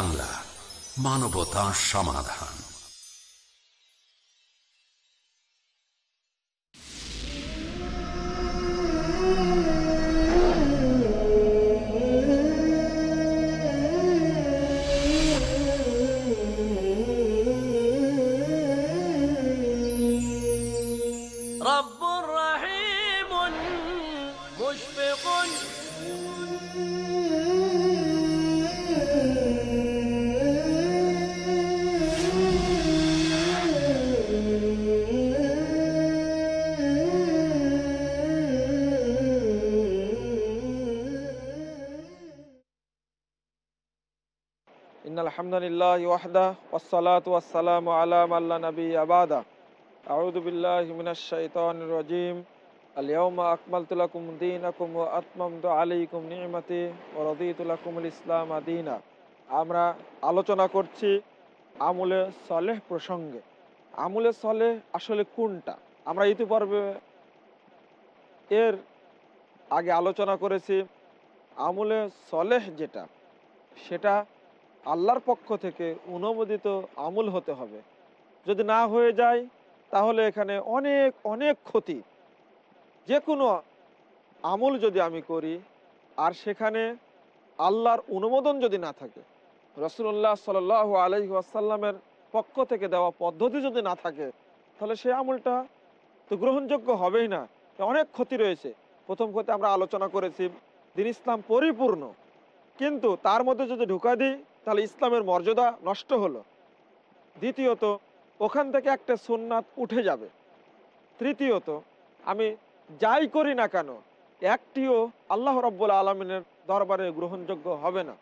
বাংলা মানবতা সমাধান। আলহামদুলিল্লাহ ওয়াহদা আলাম আল্লাহ নবী আবাদা আউদুবিল্লাহ হিমিনাশাইতন রাজিম। আলিয়মা আকমালতুলাকুম দিন আকুম আতমদ আলিকুম নিয়মতি ও রদিতুলাকুমুল ইসলাম আদিনা আমরা আলোচনা করছি আমুলে সলেহ প্রসঙ্গে। আমুলে সলেহ আসলে কোনটা? আমরা ইতিপূর্বে এর আগে আলোচনা করেছি, আমুলে সলেহ যেটা, সেটা আল্লাহর পক্ষ থেকে অনুমোদিত আমল হতে হবে। যদি না হয়ে যায়, তাহলে এখানে অনেক অনেক ক্ষতি। যে কোনো আমল যদি আমি করি, আর সেখানে আল্লাহর অনুমোদন যদি না থাকে রসুল্লাহ সাল আলহি আসাল্লামের পক্ষ থেকে দেওয়া পদ্ধতি যদি না থাকে, তাহলে সেই আমলটা তো গ্রহণযোগ্য হবেই না। অনেক ক্ষতি রয়েছে। প্রথম ক্ষতি আমরা আলোচনা করেছি, দিন ইসলাম পরিপূর্ণ। কিন্তু তার মধ্যে যদি ঢুকা দিই তাহলে ইসলামের মর্যাদা নষ্ট হলো। দ্বিতীয়ত, ওখান থেকে একটা সোননাথ উঠে যাবে। তৃতীয়ত, আমি যাই করি না কেন, একটিও আল্লাহ রব্বুল আলমিনের দরবারে গ্রহণযোগ্য হবে না।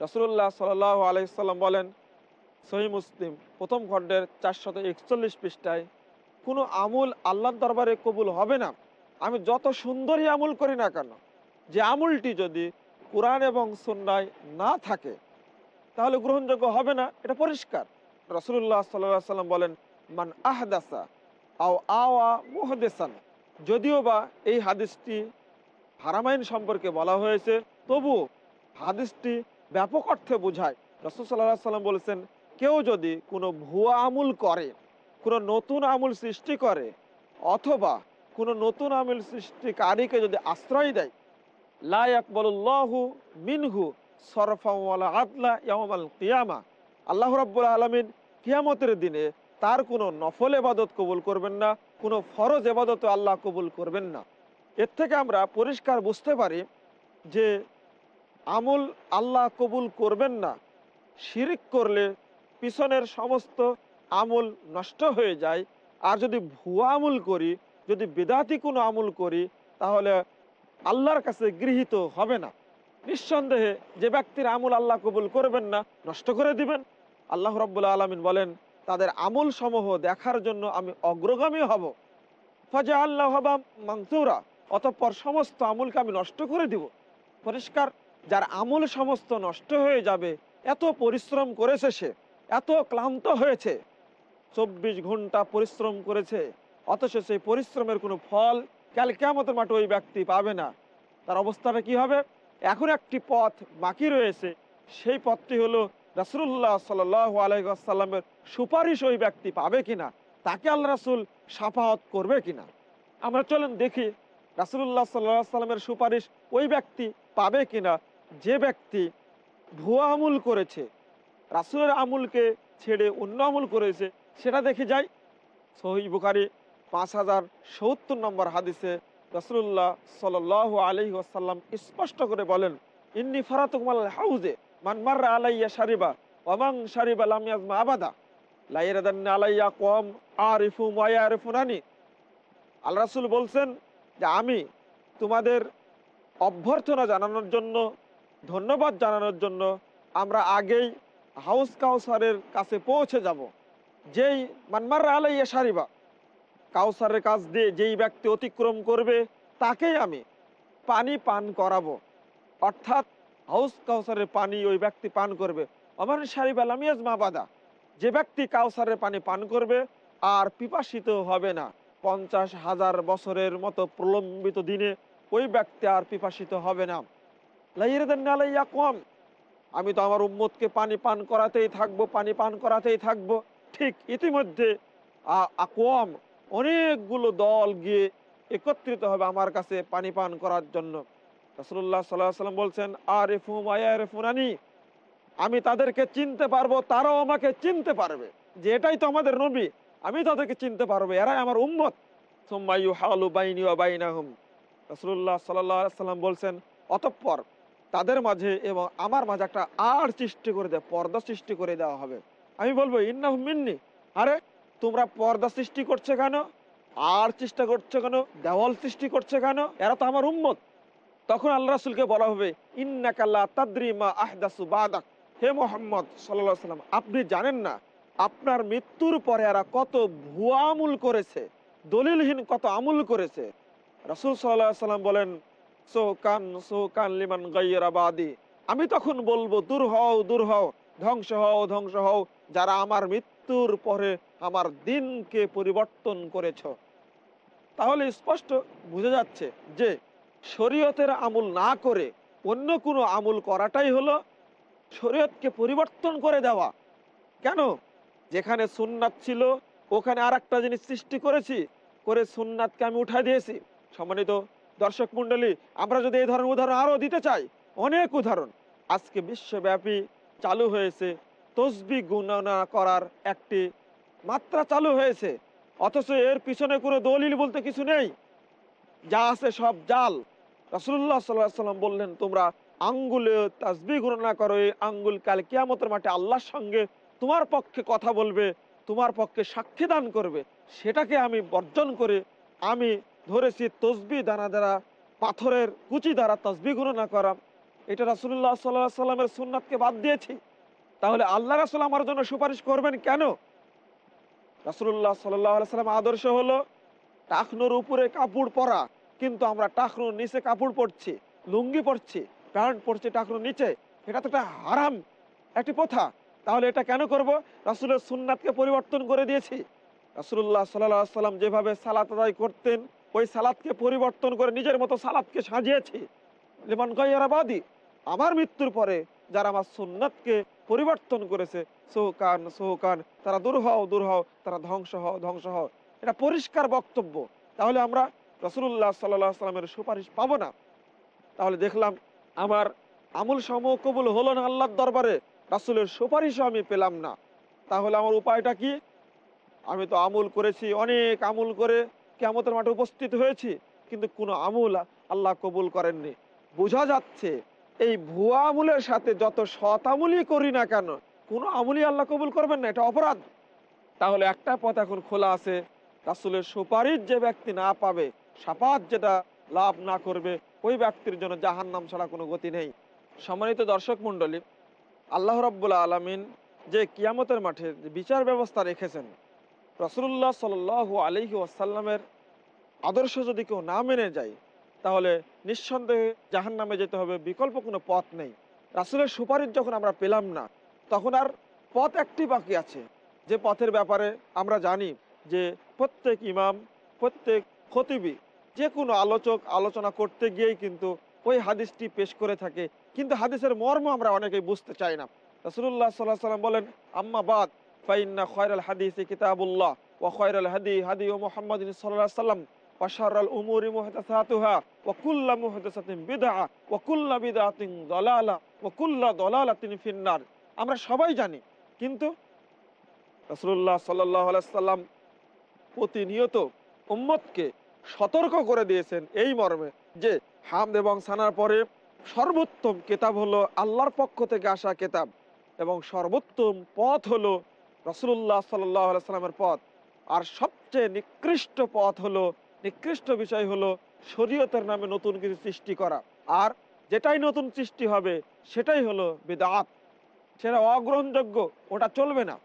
রসুল্লাহ সাল আলাইসাল্লাম বলেন সহি মুসলিম প্রথম খণ্ডের চারশত একচল্লিশ পৃষ্ঠায়, কোনো আমুল আল্লাহর দরবারে কবুল হবে না। আমি যত সুন্দরী আমুল করি না কেন, যে আমুলটি যদি কোরআন এবং সন্ন্যায় না থাকে তাহলে গ্রহণযোগ্য হবে না, এটা পরিষ্কার। রসুল্লাহ সাল্লাহ সাল্লাম বলেন, মান আহদাসা আও আওয়া মুহদেসান। যদিও বা এই হাদিসটি হারামাইন সম্পর্কে বলা হয়েছে, তবু হাদিসটি ব্যাপক অর্থে বোঝায়। রসুল সাল্লাহ সাল্লাম বলেছেন, কেউ যদি কোনো ভুয়া আমুল করে, কোনো নতুন আমুল সৃষ্টি করে, অথবা কোনো নতুন আমুল সৃষ্টিকারীকে যদি আশ্রয় দেয় লাহু মিনহু আল্লাহ রাব্বুল আলমিন কিয়ামতের দিনে তার কোনো নফল এবাদত কবুল করবেন না, কোনো ফরজ এবাদত আল্লাহ কবুল করবেন না। এর থেকে আমরা পরিষ্কার বুঝতে পারি যে আমল আল্লাহ কবুল করবেন না। শিরিক করলে পিছনের সমস্ত আমল নষ্ট হয়ে যায়। আর যদি ভুয়া আমল করি, যদি বেদাতি কোনো আমল করি, তাহলে আল্লাহর কাছে গৃহীত হবে না। নিঃসন্দেহে যে ব্যক্তির আমল আল্লাহ কবুল করবেন না, নষ্ট করে দিবেন। আল্লাহ রব্বুল্লা আলমিন বলেন, তাদের আমল সমূহ দেখার জন্য আমি অগ্রগামী হব। ফাজা আল্লাহ হবা মাংসুরা অতঃপর সমস্ত আমলকে আমি নষ্ট করে দিব। পরিষ্কার, যার আমল সমস্ত নষ্ট হয়ে যাবে, এত পরিশ্রম করেছে সে, এত ক্লান্ত হয়েছে। চব্বিশ ঘণ্টা পরিশ্রম করেছে, অথচ সেই পরিশ্রমের কোনো ফল কাল কেমতের মাঠে ওই ব্যক্তি পাবে না। তার অবস্থাটা কি হবে? এখন একটি পথ বাকি রয়েছে। সেই পথটি হলো রাসুল্লাহ সাল সুপারিশ ওই ব্যক্তি পাবে কিনা, তাকে আল্লাহ রাসুল সাফাহত করবে কিনা। আমরা চলেন দেখি রাসুল্লাহ সাল্লাহ সাল্লামের সুপারিশ ওই ব্যক্তি পাবে কিনা। যে ব্যক্তি ভুয়া আমুল করেছে, রাসুলের আমুলকে ছেড়ে অন্য আমুল করেছে, সেটা দেখে যাই। সহি বুখারি পাঁচ হাজার সত্তর নম্বর হাদিসে রসুল্লাহ সাল আলহি আসাল্লাম স্পষ্ট করে বলেন, ইন্নি ফারাতুকমাল হাউজে মানমার আলাইয়া সারিবা অমাং সারিবা লামিয়াজমা আবাদা। লাইরাদান্না আলাইয়া কম আরিফু মায়া আরিফুনানি আল্লাহ রাসুল বলছেন যে, আমি তোমাদের অভ্যর্থনা জানানোর জন্য, ধন্যবাদ জানানোর জন্য আমরা আগেই হাউস কাউসারের কাছে পৌঁছে যাব, যেই মানমার আলাইয়া সারিবা কাউসারের কাছ দিয়ে যেই ব্যক্তি অতিক্রম করবে, তাকেই আমি পানি পান করাবো। অর্থাৎ হাউস কাউসারের পানি ওই ব্যক্তি পান করবে। আমার সারিব আলামিয়াজ মাবাদা, যে ব্যক্তি কাউসারের পানি পান করবে, আর পিপাসিত হবে না। পঞ্চাশ হাজার বছরের মতো প্রলম্বিত দিনে ওই ব্যক্তি আর পিপাসিত হবে না। লাইয়া কম। আমি তো আমার উম্মতকে পানি পান করাতেই থাকব, পানি পান করাতেই থাকব। ঠিক ইতিমধ্যে আ- আকওয়াম অনেকগুলো দল গিয়ে একত্রিত হবে আমার কাছে পানি পান করার জন্য। রসুল্লাহ সাল্লাহ সাল্লাম বলছেন আর রেফুম আয়ারেফুনানি আমি তাদেরকে চিনতে পারব, তারাও আমাকে চিনতে পারবে যে এটাই তো আমাদের নবী, আমি তাদেরকে চিনতে পারব, এরাই আমার উম্মত। সুম্মাইয়ু হালু বাইনি ওয়া বাইনাহুম। রসুল্লাহ সাল্লাহ সাল্লাম বলছেন, অতঃপর তাদের মাঝে এবং আমার মাঝে একটা আর সৃষ্টি করে দেয় পর্দা সৃষ্টি করে দেওয়া হবে। আমি বলব ইন্নাহ মিন্নি। আরে তোমরা পর্দা সৃষ্টি করছে কেন? আর চেষ্টা করছে কেন? দেওয়াল সৃষ্টি করছে কেন? এরা তো আমার উম্মত। তখন আল্লাহ রাসুলকে বলা হবে ইন্নাকাল্লা তাদ্রিমা আহদাসু বাদাক। হে মোহাম্মদ সাল্লাহ সাল্লাম, আপনি জানেন না আপনার মৃত্যুর পরে এরা কত ভুয়া আমুল করেছে, দলিলহীন কত আমুল করেছে। রাসুল সাল্লাহ সাল্লাম বলেন সোকান সোকান লিমান গাইয়াবাদি আমি তখন বলব, দূর হও দূর হও, ধ্বংস হও ধ্বংস হও। যারা আমার মৃত্যুর পরে আমার দিনকে পরিবর্তন করেছ। তাহলে স্পষ্ট বোঝা যাচ্ছে যে শরীয়তের আমল না করে অন্য কোনো আমল করাটাই হলো শরীয়তকে পরিবর্তন করে দেওয়া। কেন? যেখানে সুন্নাত ছিল, ওখানে আর একটা জিনিস সৃষ্টি করেছি, করে সুন্নাতকে আমি উঠাই দিয়েছি। সম্মানিত দর্শক মন্ডলী আমরা যদি এই ধরনের উদাহরণ আরও দিতে চাই, অনেক উদাহরণ। আজকে বিশ্বব্যাপী চালু হয়েছে তসবি গুণনা করার একটি মাত্রা চালু হয়েছে। অথচ এর পিছনে কোনো দলিল বলতে কিছু নেই। যা আছে সব জাল। রাসুল্লাহ সাল্লাহ সাল্লাম বললেন, তোমরা আঙ্গুলে তাসবি গণনা করো, এই আঙ্গুল কাল কিয়ামতের মাঠে আল্লাহর সঙ্গে তোমার পক্ষে কথা বলবে, তোমার পক্ষে সাক্ষী দান করবে। সেটাকে আমি বর্জন করে, আমি ধরেছি তসবি দানা দ্বারা, পাথরের কুচি দ্বারা তসবি গণনা করা। এটা রাসুল্লাহ সাল্লাহ সাল্লামের সুন্নাতকে বাদ দিয়েছি। তাহলে আল্লাহ রাসুল আমার জন্য সুপারিশ করবেন কেন? রাসুল্লাহ সাল্লাহ সাল্লাম আদর্শ হলো টাকনোর উপরে কাপড় পরা। কিন্তু আমরা টাকনোর নিচে কাপড় পরছি, লুঙ্গি পরছি, প্যান্ট পরছি টাকনোর নিচে। এটা তো একটা হারাম, একটি প্রথা। তাহলে এটা কেন করব? রাসুলের সুন্নাতকে পরিবর্তন করে দিয়েছি। রাসুল্লাহ সাল্লাহ সাল্লাম যেভাবে সালাত আদায় করতেন, ওই সালাদকে পরিবর্তন করে নিজের মতো সালাদকে সাজিয়েছি। লিমান গাইয়ারাবাদী আমার মৃত্যুর পরে যারা আমার সুন্নাতকে পরিবর্তন করেছে। সোহকান সোহকান তারা দূর হও দূর হও, তারা ধ্বংস হও ধ্বংস হও। এটা পরিষ্কার বক্তব্য। তাহলে আমরা রসুল্লাহ সাল্লাহ সাল্লামের সুপারিশ পাবো না। তাহলে দেখলাম আমার আমুল সমূহ কবুল হলো না আল্লাহর দরবারে, রাসুলের সুপারিশও আমি পেলাম না। তাহলে আমার উপায়টা কি? আমি তো আমুল করেছি, অনেক আমুল করে কেমতের মাঠে উপস্থিত হয়েছি, কিন্তু কোনো আমুল আল্লাহ কবুল করেননি। বোঝা যাচ্ছে এই ভুয়া আমুলের সাথে যত সৎ আমুলই করি না কেন, কোনো আমুলই আল্লাহ কবুল করবেন না, এটা অপরাধ। তাহলে একটা পথ এখন খোলা আছে, রাসুলের সুপারিশ যে ব্যক্তি না পাবে সাপাত যেটা লাভ না করবে, ওই ব্যক্তির জন্য জাহান নাম ছাড়া কোনো গতি নেই। সম্মানিত দর্শক মণ্ডলী, আল্লাহ রব্বুল্লা আলমিন যে কিয়ামতের মাঠে বিচার ব্যবস্থা রেখেছেন রসুল্লাহ সাল আলহি ওয়াসাল্লামের আদর্শ যদি কেউ না মেনে যায় তাহলে নিঃসন্দেহে জাহান নামে যেতে হবে, বিকল্প কোনো পথ নেই। রাসুলের সুপারিশ যখন আমরা পেলাম না, তখন আর পথ একটি বাকি আছে। যে পথের ব্যাপারে আমরা জানি যে প্রত্যেক ইমাম, প্রত্যেক খতিবি, যে কোনো আলোচক আলোচনা করতে গিয়েই কিন্তু ওই হাদিসটি পেশ করে থাকে। কিন্তু হাদিসের মর্ম আমরা অনেকেই বুঝতে চাই না। রাসুল্লাহ সাল্লাহ সাল্লাম বলেন আম্মাবাদ ফাইন্না খয়রাল হাদিস কিতাবুল্লাহ ও খয়রাল হাদি হাদি ও মোহাম্মদ সাল্লাহ সাল্লাম পাশার উমুরি মোহতাহা ওকুল্লা মুহদাসাতিন বিদা ওকুল্লা বিদাতিন দলালা ওকুল্লা দলালা তিনি ফিন্নার। আমরা সবাই জানি, কিন্তু রসুল্লাহ প্রতিনিয়ত উম্মতকে সতর্ক করে দিয়েছেন এই মর্মে যে হামদ এবং সানার পরে সর্বোত্তম কেতাব হলো আল্লাহর পক্ষ থেকে আসা কেতাব এবং সর্বোত্তম পথ হলো রসুল্লাহ সাল্লাহ সাল্লামের পথ। আর সবচেয়ে নিকৃষ্ট পথ হলো, নিকৃষ্ট বিষয় হলো শরীয়তের নামে নতুন কিছু সৃষ্টি করা। আর যেটাই নতুন সৃষ্টি হবে, সেটাই হলো বেদাত সেটা অগ্রহণযোগ্য, ওটা চলবে না।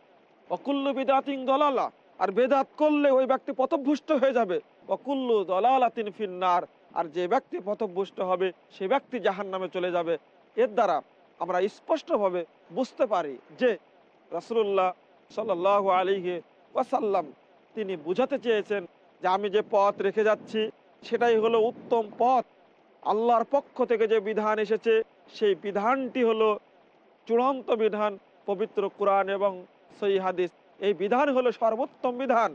অকুল্লু বিদাতিং দলালা, আর বেদাত করলে ওই ব্যক্তি পথভুষ্ট হয়ে যাবে। অকুল্লু দলালাতিন ফিন্নার, আর যে ব্যক্তি পথভুষ্ট হবে, সে ব্যক্তি জাহান নামে চলে যাবে। এর দ্বারা আমরা স্পষ্টভাবে বুঝতে পারি যে রাসুল্লাহ সাল আলিহে ওয়াসাল্লাম তিনি বুঝাতে চেয়েছেন যে আমি যে পথ রেখে যাচ্ছি সেটাই হলো উত্তম পথ। আল্লাহর পক্ষ থেকে যে বিধান এসেছে, সেই বিধানটি হলো চূড়ান্ত বিধান, পবিত্র কোরআন এবং সই হাদিস। এই বিধান হলো সর্বোত্তম বিধান।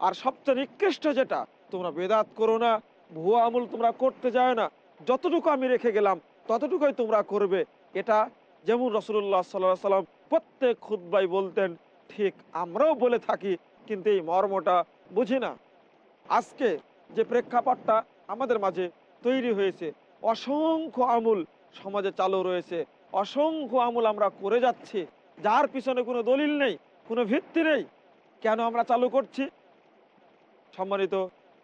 আর সবচেয়ে নিকৃষ্ট যেটা, তোমরা বেদাত করো না, ভুয়া আমল তোমরা করতে যায় না। যতটুকু আমি রেখে গেলাম, ততটুকুই তোমরা করবে। এটা যেমন রসুল্লাহ সাল্লাহ সাল্লাম প্রত্যেক খুদ্বাই বলতেন, ঠিক আমরাও বলে থাকি, কিন্তু এই মর্মটা বুঝি না। আজকে যে প্রেক্ষাপটটা আমাদের মাঝে তৈরি হয়েছে। অসংখ্য আমূল সমাজে চালু রয়েছে। অসংখ্য আমূল আমরা করে যাচ্ছি। যার পিছনে কোনো দলিল নেই, কোনো ভিত্তি নেই। কেন আমরা চালু করছি? সম্মানিত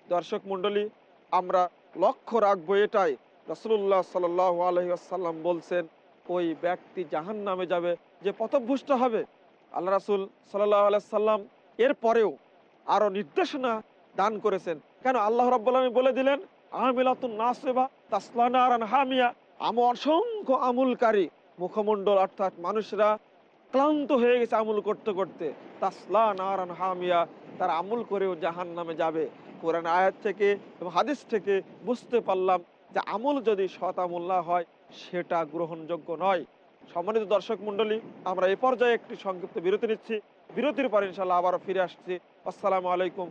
দর্শক মণ্ডলী, আমরা লক্ষ্য রাখব এটাই। রসুল্লাহ সাল আলহিসাল্লাম বলছেন, ওই ব্যক্তি জাহান নামে যাবে, যে পথভ্রষ্ট হবে। আল্লাহ রাসুল সাল্লাহ আলাইসাল্লাম এর পরেও আরও নির্দেশনা দান করেছেন। কেন আল্লাহ রব্বুল্লামী বলে দিলেন হামিয়া। অসংখ্য আমুলকারী অর্থাৎ মানুষরা ক্লান্ত হয়ে গেছে আমুল করতে করতে। হামিয়া আমুল করেও জাহান নামে যাবে। কোরআন আয়াত থেকে এবং হাদিস থেকে বুঝতে পারলাম যে আমল যদি সৎ আমল না হয়, সেটা গ্রহণযোগ্য নয়। সম্মানিত দর্শক মণ্ডলী, আমরা এ পর্যায়ে একটি সংক্ষিপ্ত বিরতি নিচ্ছি। বিরতির পর ইনশাল্লাহ আবারও ফিরে আসছি। আসসালামু আলাইকুম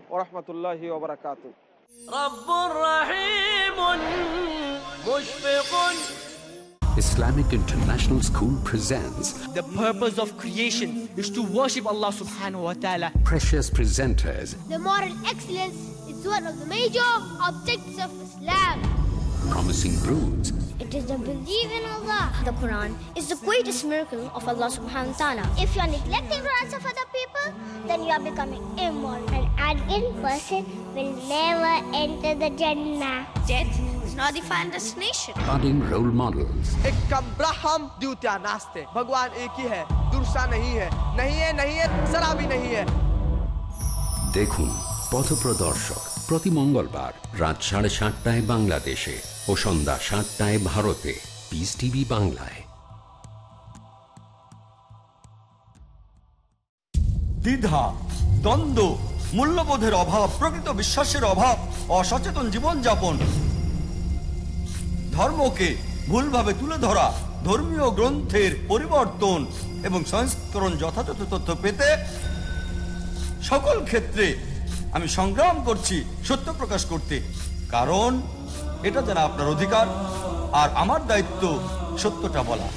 Islamic International School presents The purpose of creation is to worship Allah subhanahu wa ta'ala. Precious presenters. The moral excellence is one of the major objects of Islam. Promising broods It is the belief in Allah. The Quran is the greatest miracle of Allah subhanahu wa ta'ala. If you are neglecting the rights of other people, then you are becoming immoral. An arrogant person will never enter the Jannah. Death is not the final destination. budding role models एक कम ब्रह्म द्वितीय नास्ते भगवान एक ही है दूसरा नहीं है नहीं है नहीं है जरा भी नहीं है দেখুন পথপ্রদর্শক প্রতি মঙ্গলবার রাত সাড়ে সাতটায় বাংলাদেশে ও সন্ধ্যা সাতটায় ভারতে। পিস টিভি বাংলায়। দ্বিধা, দ্বন্দ্ব, মূল্যবোধের অভাব, প্রকৃত বিশ্বাসের অভাব, অসচেতন জীবনযাপন। ধর্মকে ভুলভাবে তুলে ধরা, ধর্মীয় গ্রন্থের পরিবর্তন এবং সংস্করণ যথাযথ তথ্য পেতে সকল ক্ষেত্রে আমি সংগ্রাম করছি সত্য প্রকাশ করতে। কারণ এটা যারা আপনার অধিকার, আর আমার দায়িত্ব সত্যটা বলা।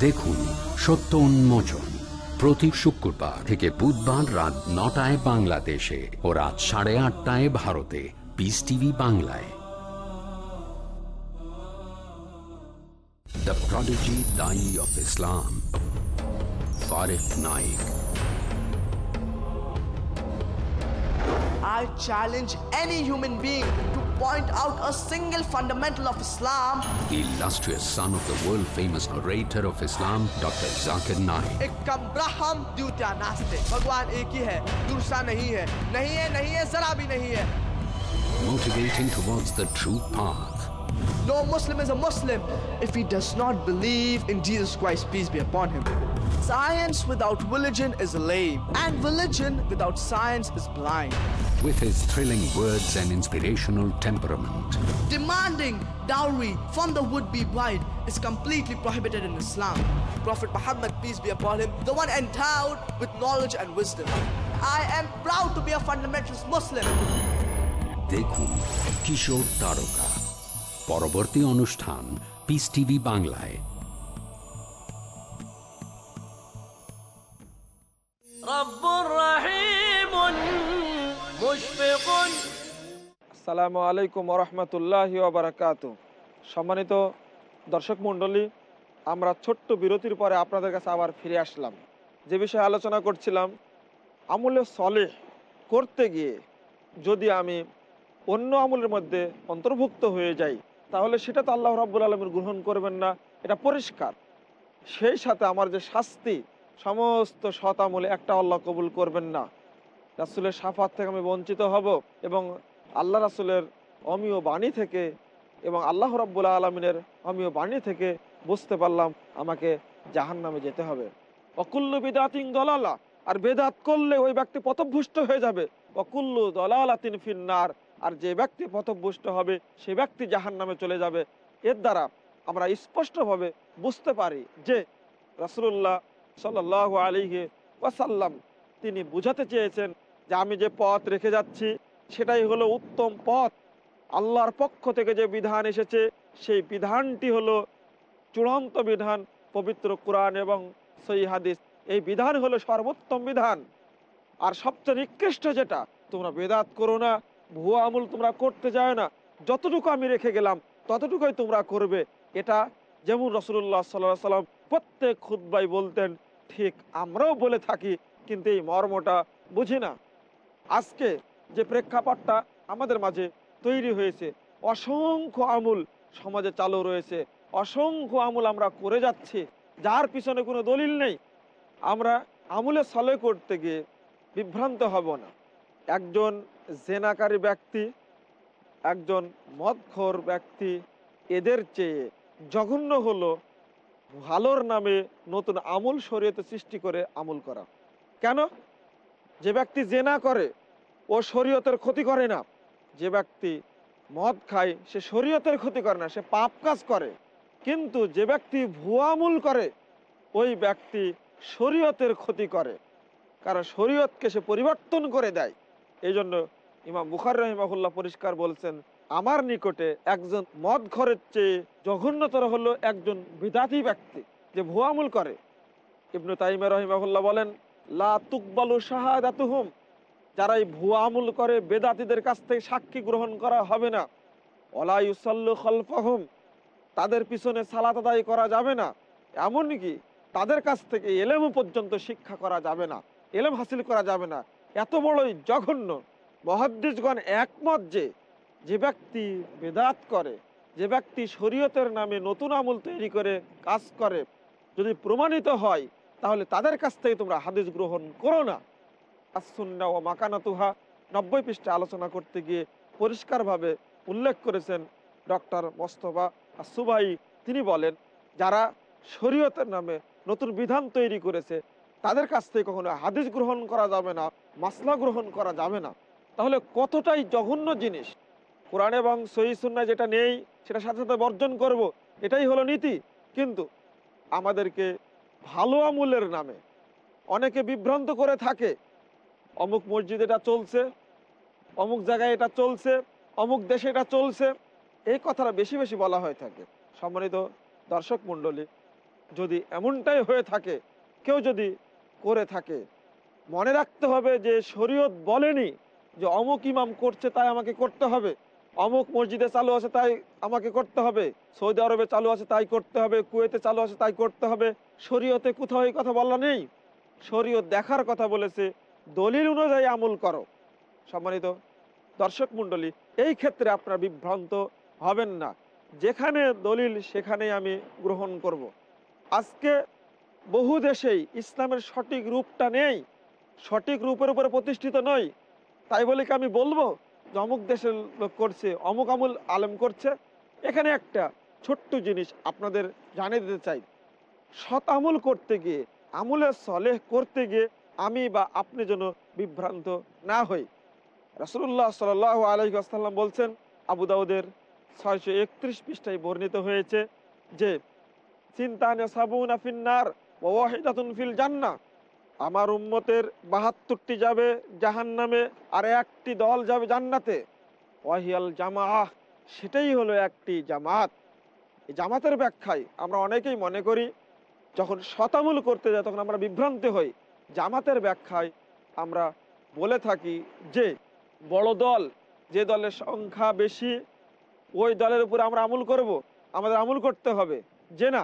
দেখুন, সত্য উন্মোচন প্রতি শুক্রবার থেকে বুধবার রাত নটায় বাংলাদেশে ও রাত সাড়ে আটটায় ভারতে। পিস টিভি বাংলায়। দ্য প্রডিজি দাই of Islam Fariq Naik I challenge any human being to point out a single fundamental of Islam. the illustrious son of the world famous narrator of Islam, Dr. Zakir Naik. एक कम ब्रह्म द्वितीय नास्ते भगवान एक ही है दूसरा नहीं है नहीं है नहीं है जरा भी नहीं है motivating towards the true path. No Muslim is a Muslim if he does not believe in Jesus Christ, peace be upon him. Science without religion is lame, and religion without science is blind. With his thrilling words and inspirational temperament, Demanding dowry from the would-be bride is completely prohibited in Islam. Prophet Muhammad, peace be upon him, the one endowed with knowledge and wisdom. I am proud to be a fundamentalist Muslim. দেখুন কিশোর তারকা পরবর্তী অনুষ্ঠান piece TV বাংলায় رب رحيم مشفق আসসালামু আলাইকুম রহমতুল্লাহ বারাকাত সম্মানিত দর্শক মণ্ডলী, আমরা ছোট্ট বিরতির পরে আপনাদের কাছে আবার ফিরে আসলাম। যে বিষয়ে আলোচনা করছিলাম, আমলে সলে করতে গিয়ে যদি আমি অন্য আমলের মধ্যে অন্তর্ভুক্ত হয়ে যাই, তাহলে সেটা তো আল্লাহ রাব্বুল আলমীর গ্রহণ করবেন না, এটা পরিষ্কার। সেই সাথে আমার যে শাস্তি, সমস্ত সৎ আমলে একটা আল্লাহ কবুল করবেন না। রাসুলের সাফাত থেকে আমি বঞ্চিত হব এবং আল্লাহ রাসুলের অমীয় বাণী থেকে এবং আল্লাহ রাব্বুল্লাহ আলমিনের অমীয় বাণী থেকে বুঝতে পারলাম আমাকে জাহান নামে যেতে হবে। অকুল্লু বিদাতিং দলালা, আর বেদাত করলে ওই ব্যক্তি পথভ্রষ্ট হয়ে যাবে। অকুল্লু দলালাতিন ফিন্নার, আর যে ব্যক্তি পথভ্রষ্ট হবে, সে ব্যক্তি জাহান নামে চলে যাবে। এর দ্বারা আমরা স্পষ্টভাবে বুঝতে পারি যে রসুল্লাহ সাল আলিহে ওয়াসাল্লাম তিনি বুঝাতে চেয়েছেন যে আমি যে পথ রেখে যাচ্ছি, সেটাই হলো উত্তম পথ। আল্লাহর পক্ষ থেকে যে বিধান এসেছে, সেই বিধানটি হলো চূড়ান্ত বিধান, পবিত্র কোরআন এবং সই হাদিস। এই বিধান হলো সর্বোত্তম বিধান। আর সবচেয়ে নিকৃষ্ট যেটা, তোমরা বেদাত করো না, ভুয়া আমল তোমরা করতে যায় না। যতটুকু আমি রেখে গেলাম, ততটুকুই তোমরা করবে। এটা যেমন রসুল্লাহ সাল্লাহ সাল্লাম প্রত্যেক খুদ্বাই বলতেন, ঠিক আমরাও বলে থাকি, কিন্তু এই মর্মটা বুঝি না। আজকে যে প্রেক্ষাপটটা আমাদের মাঝে তৈরি হয়েছে, অসংখ্য আমুল সমাজে চালু রয়েছে, অসংখ্য আমূল আমরা করে যাচ্ছি, যার পিছনে কোনো দলিল নেই, আমরা আমুলে সলে করতে গিয়ে বিভ্রান্ত হব না। একজন জেনাকারী ব্যক্তি, একজন মদখোর ব্যক্তি, এদের চেয়ে জঘন্য হলো ভালোর নামে নতুন আমূল শরীয়তে সৃষ্টি করে আমল করা। কেন? যে ব্যক্তি জেনা করে ও শরীয়তের ক্ষতি করে না। যে ব্যক্তি মদ খায়, সে শরীয়তের ক্ষতি করে না, সে পাপ কাজ করে। কিন্তু যে ব্যক্তি ভুয়ামূল করে, ওই ব্যক্তি শরীয়তের ক্ষতি করে। কারণ শরীয়তকে সে পরিবর্তন করে দেয়। এই জন্য ইমাম বুখার রহিমাহুল্লাহ পরিষ্কার বলছেন, আমার নিকটে একজন মদ ঘরের চেয়ে জঘন্যতর হলো একজন বিদাতি ব্যক্তি যে ভুয়ামূল করে। ইবনু তাইমা রহিমাহুল্লাহ বলেন, লা তুকবালু শাহাদাতুহুম। যারা এই ভুয়ামূল করে, বেদাতিদের কাছ থেকে সাক্ষী গ্রহণ করা হবে না। ওলা খলফাহুম, তাদের পিছনে সালাত আদায় করা যাবে না। এমনকি তাদের কাছ থেকে এলেম পর্যন্ত শিক্ষা করা যাবে না, এলেম হাসিল করা যাবে না। এত বড়ই জঘন্য। মহাদ্দিসগণ একমত যে যে ব্যক্তি বেদাত করে, যে ব্যক্তি শরীয়তের নামে নতুন আমল তৈরি করে, কাজ করে, যদি প্রমাণিত হয়, তাহলে তাদের কাছ থেকে তোমরা হাদিস গ্রহণ করো না। আসুন্না ও মাকানাতুহা নব্বই পৃষ্ঠে আলোচনা করতে গিয়ে পরিষ্কারভাবে উল্লেখ করেছেন ডক্টর মোস্তফা সুবাই তিনি বলেন, যারা শরীয়তের নামে নতুন বিধান তৈরি করেছে, তাদের কাছ থেকে কখনো হাদিস গ্রহণ করা যাবে না, মাসলা গ্রহণ করা যাবে না। তাহলে কতটাই জঘন্য জিনিস? কোরআন এবং সহি সুন্না যেটা নেই, সেটা সাথে সাথে বর্জন করব, এটাই হলো নীতি। কিন্তু আমাদেরকে ভালো আমূলের নামে অনেকে বিভ্রান্ত করে থাকে অমুক মসজিদ এটা চলছে, অমুক জায়গায় এটা চলছে, অমুক দেশে এটা চলছে। এই কথাটা বেশি বেশি বলা হয়ে থাকে। সম্মানিত দর্শক মণ্ডলী, যদি এমনটাই হয়ে থাকে, কেউ যদি করে থাকে, মনে রাখতে হবে যে শরীয়ত বলেনি যে অমুক ইমাম করছে তাই আমাকে করতে হবে, অমুক মসজিদে চালু আছে তাই আমাকে করতে হবে, সৌদি আরবে চালু আছে তাই করতে হবে, কুয়েতে চালু আছে তাই করতে হবে। শরীয়তে কোথাও এই কথা বলা নেই। শরীয়ত দেখার কথা বলেছে দলিল অনুযায়ী আমল করো। সম্মানিত দর্শক মণ্ডলী, এই ক্ষেত্রে আপনারা বিভ্রান্ত হবেন না। যেখানে দলিল, সেখানেই আমি গ্রহণ করব। আজকে বহু দেশেই ইসলামের সঠিক রূপটা নেই, সঠিক রূপের উপরে প্রতিষ্ঠিত নয় তাই বলে কি আমি বলব? যে অমুক দেশের লোক করছে, অমুক আমুল আলেম করছে। এখানে একটা ছোট্ট জিনিস আপনাদের জানিয়ে দিতে চাই। সৎ আমল করতে গিয়ে আমুলের সলেহ করতে গিয়ে আমি বা আপনি যেন বিভ্রান্ত না হই। রসুল্লাহ সাল আলহি আসাল্লাম বলছেন, আবু দাউদের ছয়শো একত্রিশ পৃষ্ঠায় বর্ণিত হয়েছে যে চিন্তানে সাবুন আফিন্নার ফিল জান্না আমার উম্মতের বাহাত্তরটি যাবে জাহান নামে আর একটি দল যাবে জান্নাতে। ওয়াহিয়াল জামাআহ, সেটাই হলো একটি জামাত। এই জামাতের ব্যাখ্যায় আমরা অনেকেই মনে করি, যখন শতামূল করতে যাই, তখন আমরা বিভ্রান্ত হই। জামাতের ব্যাখ্যায় আমরা বলে থাকি যে, বড় দল যে দলের সংখ্যা বেশি, ওই দলের উপরে আমরা আমল করব, আমাদের আমল করতে হবে। যে না,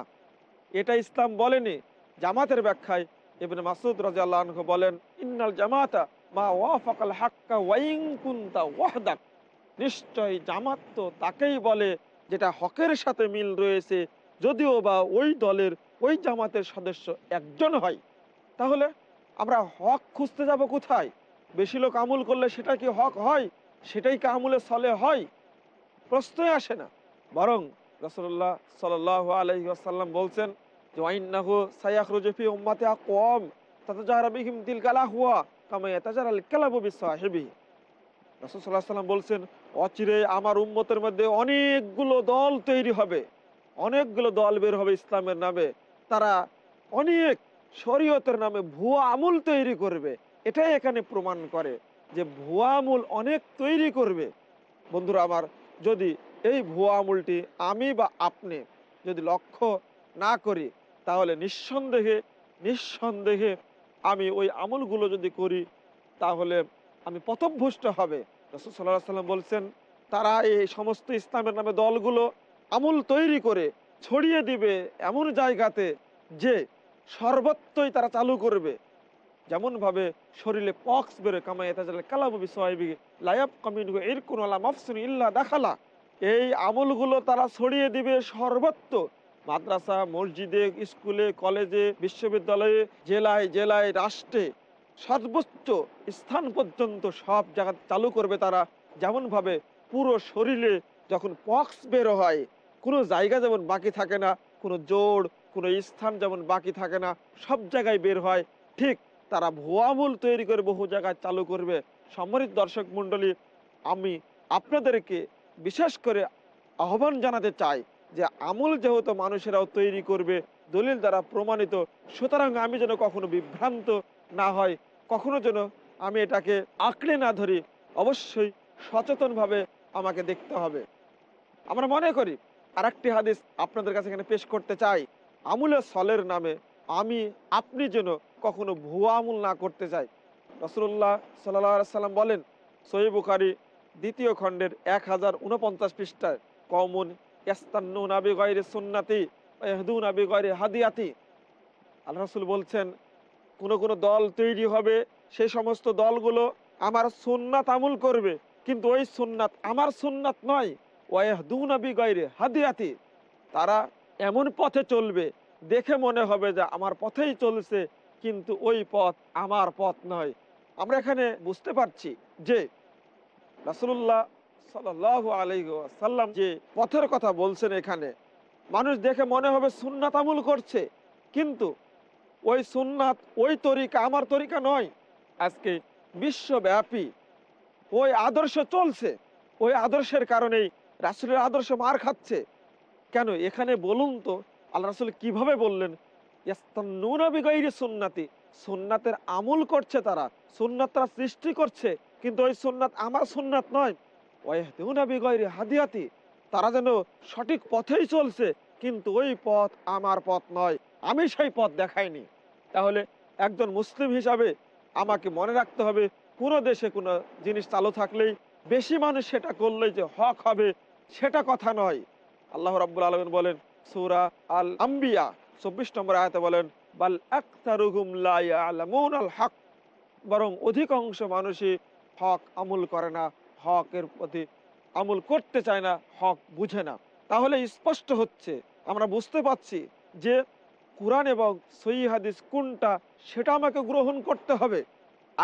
এটা ইসলাম বলেনি। জামাতের ব্যাখ্যায় ইবনে মাসুদ রাজিয়াল্লাহ আনহু বলেন, ইন্নাল জামাতা মা ওয়াফাকাল হাক্কা ওয়াইন কুনতা ওয়াহদাক নিশ্চয় জামাত তো তাকেই বলে যেটা হকের সাথে মিল রয়েছে, যদিও বা ওই দলের, ওই জামাতের সদস্য একজন হয়। তাহলে আমরা হক খুঁজতে যাব কোথায়? বেশি লোক আমল করলে সেটা কি হক হয়? সেটাই কি আমলে চলে হয়? প্রশ্নই আসে না। বরং রসল্লাহ সাল আলহি আসাল্লাম বলছেন যে, ওয়াইন্নাহু সায়াখরুজফি উম্মাতে কম তাতে যাহারা বিহিম দিল কালা হুয়া কামাইয়া তাজার আল কালাবু বিসাহেবি। রসুল সাল্লাহ সাল্লাম বলছেন অচিরে আমার উম্মতের মধ্যে অনেকগুলো দল তৈরি হবে। অনেকগুলো দল বের হবে ইসলামের নামে। তারা অনেক শরীয়তের নামে ভুয়া আমুল তৈরি করবে। এটাই এখানে প্রমাণ করে যে ভুয়া আমুল অনেক তৈরি করবে। বন্ধুরা, আমার যদি এই ভুয়া আমুলটি আমি বা আপনি যদি লক্ষ্য না করি, তাহলে নিঃসন্দেহে নিঃসন্দেহে আমি ওই আমলগুলো যদি করি, তাহলে আমি পথভ্রষ্ট হবে। রসুল সাল্লাহ সাল্লাম বলছেন, তারা এই সমস্ত ইসলামের নামে দলগুলো আমল তৈরি করে ছড়িয়ে দিবে এমন জায়গাতে যে সর্বত্রই তারা চালু করবে। যেমনভাবে শরীরে পক্স বেরো কামাই মফসুন ইল্লা দেখালা। এই আমলগুলো তারা ছড়িয়ে দিবে সর্বত্র। মাদ্রাসা, মসজিদে, স্কুলে, কলেজে, বিশ্ববিদ্যালয়ে, জেলায় জেলায়, রাষ্ট্রে সর্বোচ্চ স্থান পর্যন্ত সব জায়গা চালু করবে তারা। যেমনভাবে পুরো শরীরে যখন পক্স বেরো হয়, কোনো জায়গা যেমন বাকি থাকে না, কোনো জোড় কোনো স্থান যেমন বাকি থাকে না, সব জায়গায় বের হয়। ঠিক তারা ভুয়ামূল তৈরি করে বহু জায়গায় চালু করবে। সম্মানিত দর্শক মণ্ডলী, আমি আপনাদেরকে বিশেষ করে আহ্বান জানাতে চাই যে আমল যেহেতু মানুষেরাও তৈরি করবে, দলিল দ্বারা প্রমাণিত, সুতরাং আমি যেন কখনো বিভ্রান্ত না হয় কখনো যেন আমি এটাকে আঁকড়ে না ধরি, অবশ্যই সচেতনভাবে আমাকে দেখতে হবে। আমরা মনে করি, আরেকটি হাদিস আপনাদের কাছে এখানে পেশ করতে চাই। আমুলের সলের নামে আমি, আপনি যেন কখনো ভুয়া আমুল না করতে চাই রসুল্লাহ সাল্লাহ সাল্লাম বলেন সহি বুখারি দ্বিতীয় খণ্ডের এক হাজার উনপঞ্চাশ পৃষ্ঠায় কমন ইয়াস্তান্নু নাবি গয়রে হাদিয়াতি। আল্লাহ রসুল বলছেন, কোন কোন দল তৈরি হবে সেই সমস্ত দলগুলো আমার সুন্নাত আমল করবে, কিন্তু ওই সুন্নাত আমার সুন্নাত নয়। ওয়াহদু নাবি গয়রে হাদিয়াতি। তারা এমন পথে চলবে, দেখে মনে হবে যে আমার পথেই চলছে, কিন্তু ওই পথ আমার পথ নয়। আমরা এখানে বুঝতে পারছি যে রাসুল্লাহ সাল্লাহ আলাইসাল্লাম যে পথের কথা বলছেন এখানে, মানুষ দেখে মনে হবে সুন্নাত আমল করছে, কিন্তু ওই সুন্নাত ওই তরিকা আমার তরিকা নয়। আজকে বিশ্বব্যাপী ওই আদর্শ চলছে, ওই আদর্শের কারণেই রাসুলের আদর্শ মার খাচ্ছে। কেন? এখানে বলুন তো, আল্লাহ রাসুল কীভাবে বললেন সুন্নাতি সুন্নাতের আমল করছে তারা, সুন্নাত তারা সৃষ্টি করছে, কিন্তু ওই সুন্নাত আমার সুন্নাত নয়। হাদিয়াতি, তারা যেন সঠিক পথেই চলছে, কিন্তু ওই পথ আমার পথ নয়, আমি সেই পথ দেখাইনি। তাহলে একজন মুসলিম হিসাবে আমাকে মনে রাখতে হবে, কোনো দেশে কোনো জিনিস চালু থাকলেই বেশি মানুষ সেটা করলেই যে হক হবে, সেটা কথা নয়। আল্লাহ রাব্বুল আলমিন বলেন, সুরা আল আম্বিয়া চব্বিশ নম্বর আয়তে বলেন, বাল আল হক বরং অধিকাংশ মানুষই হক আমল করে না, হকের প্রতি আমল করতে চায় না, হক বুঝে না। তাহলে স্পষ্ট হচ্ছে, আমরা বুঝতে পাচ্ছি যে কোরআন এবং সই হাদিস কোনটা, সেটা আমাকে গ্রহণ করতে হবে।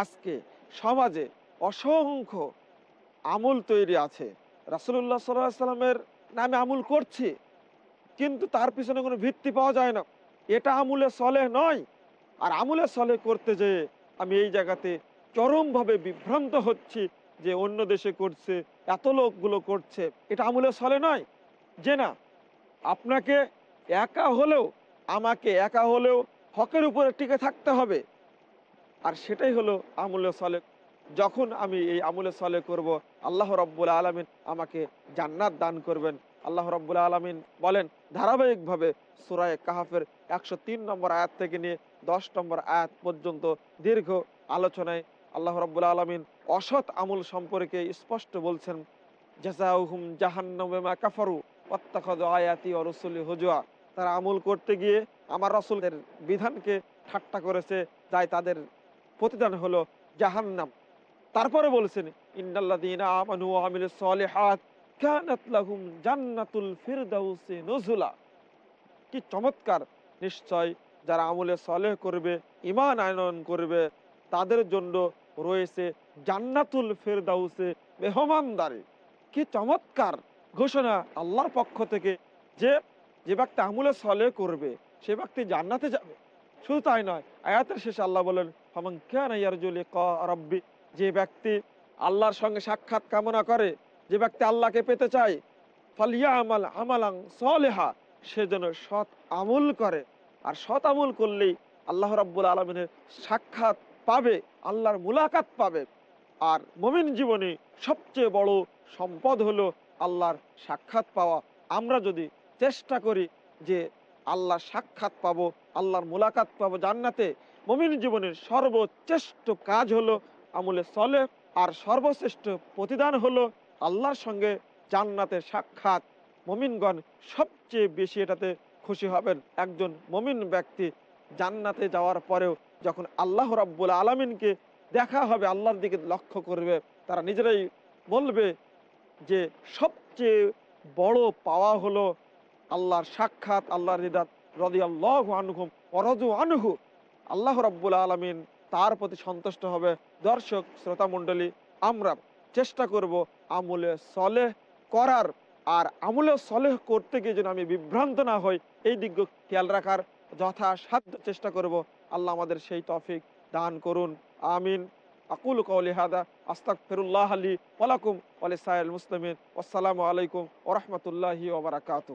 আজকে সমাজে অসংখ্য আমল তৈরি আছে। রাসুল্লাহ সাল্লাহ সাল্লামের নামে আমুল করছি, কিন্তু তার পিছনে কোনো ভিত্তি পাওয়া যায় না। এটা আমুলে সলে নয়। আর আমুলে সলে করতে যেয়ে আমি এই জায়গাতে চরমভাবে বিভ্রান্ত হচ্ছি যে অন্য দেশে করছে, এত লোকগুলো করছে। এটা আমুলে সলে নয়। যে না, আপনাকে একা হলেও, আমাকে একা হলেও হকের উপরে টিকে থাকতে হবে। আর সেটাই হলো আমুলে সলে যখন আমি এই আমুলে সলে করব, আল্লাহ রব্বুল আলমিন আমাকে জান্নাত দান করবেন। আল্লাহ রব্বুল আলমিন বলেন, ধারাবাহিকভাবে সুরায় কাহাফের একশো তিন নম্বর আয়াত থেকে নিয়ে দশ নম্বর আয়াত পর্যন্ত দীর্ঘ আলোচনায় আল্লাহ রব্বুল আলমিন অসৎ আমল সম্পর্কে স্পষ্ট বলছেন জাজাউহুম জাহান্নামা কাফারু অত্যাখদ আয়াতি ও হুজুয়া। তারা আমল করতে গিয়ে আমার রসুলের বিধানকে ঠাট্টা করেছে, তাই তাদের প্রতিদান হলো জাহান্নাম। তারপরে বলছেন কি চমৎকার, নিশ্চয় যারা আমলে সলেহ করবে ইমান আনয়ন করবে, তাদের জন্য রয়েছে জান্নাতুল ফেরদাউসে মেহমানদারি। কি চমৎকার ঘোষণা আল্লাহর পক্ষ থেকে যে যে ব্যক্তি আমলে সলে করবে, সে ব্যক্তি জান্নাতে যাবে। শুধু তাই নয়, আয়াতের শেষে আল্লাহ বলেন হামান কেন রব্বি যে ব্যক্তি আল্লাহর সঙ্গে সাক্ষাৎ কামনা করে, যে ব্যক্তি আল্লাহকে পেতে চায় ফালিয়া আমাল আমালাং সলেহা, সে যেন সৎ আমল করে। আর সৎ আমল করলেই আল্লাহ রাব্বুল আলমিনের সাক্ষাৎ পাবে, আল্লাহর মুলাকাত পাবে। আর মমিন জীবনে সবচেয়ে বড় সম্পদ হলো আল্লাহর সাক্ষাৎ পাওয়া। আমরা যদি চেষ্টা করি যে আল্লাহর সাক্ষাৎ পাবো, আল্লাহর মুলাকাত পাবো জান্নাতে, মমিন জীবনের সর্বশ্রেষ্ঠ কাজ হলো আমলে চলে আর সর্বশ্রেষ্ঠ প্রতিদান হলো আল্লাহর সঙ্গে জান্নাতের সাক্ষাৎ। মমিনগণ সবচেয়ে বেশি এটাতে খুশি হবেন। একজন মমিন ব্যক্তি জান্নাতে যাওয়ার পরেও যখন আল্লাহ রাব্বুল আলমিনকে দেখা হবে, আল্লাহর দিকে লক্ষ্য করবে, তারা নিজেরাই বলবে যে সবচেয়ে বড় পাওয়া হলো আল্লাহর সাক্ষাৎ, আল্লাহর রিদাত রদি আল্লাহ আনহুম অরজু আনহু। আল্লাহ রাব্বুল আলমিন তার প্রতি সন্তুষ্ট হবে। দর্শক, শ্রোতা মণ্ডলী, আমরা চেষ্টা করব আমলে সলেহ করার। আর আমলে সলেহ করতে গিয়ে যেন আমি বিভ্রান্ত না হই, এই দিক খেয়াল রাখার যথাসাধ্য চেষ্টা করব। আল্লাহ আমাদের সেই তফিক দান করুন। আমিন। আকুল কৌলি হাদা আস্তাক ফিরুল্লাহ আলী ওয়ালাকুম ওয়ালি সাইল মুসলিমিন। আসসালামু আলাইকুম ওরহমতুল্লাহি ওবরাকাতু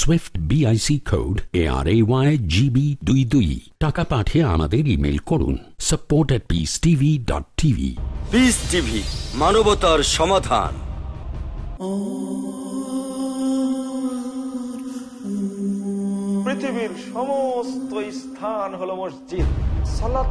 swift BIC code A R A Y GB দুই দুই টাকা পাঠিয়ে আমাদের ইমেল করুন support at peace TV dot TV peace TV মানবতার সমাধান। পৃথিবীর সমস্ত স্থান হলো মসজিদ। সালাত